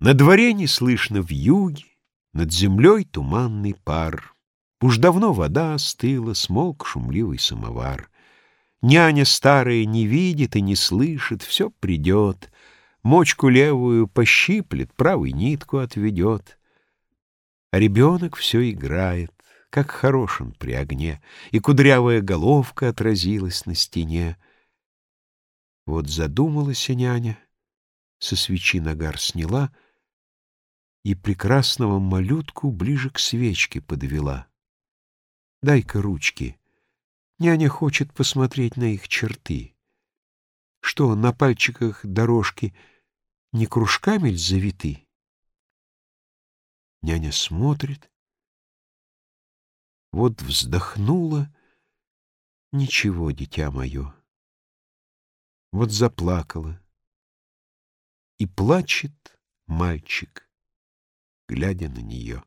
На дворе не слышно юге над землей туманный пар. Уж давно вода остыла, смолк шумливый самовар. Няня старая не видит и не слышит, все придет. Мочку левую пощиплет, правой нитку отведет. А ребенок все играет, как хорош он при огне, И кудрявая головка отразилась на стене. Вот задумалась няня, со свечи нагар сняла — и прекрасного малютку ближе к свечке подвела. «Дай-ка ручки. Няня хочет посмотреть на их черты. Что, на пальчиках дорожки не кружками ль завиты?» Няня смотрит. Вот вздохнула. «Ничего, дитя мое». Вот заплакала. И плачет мальчик глядя на нее.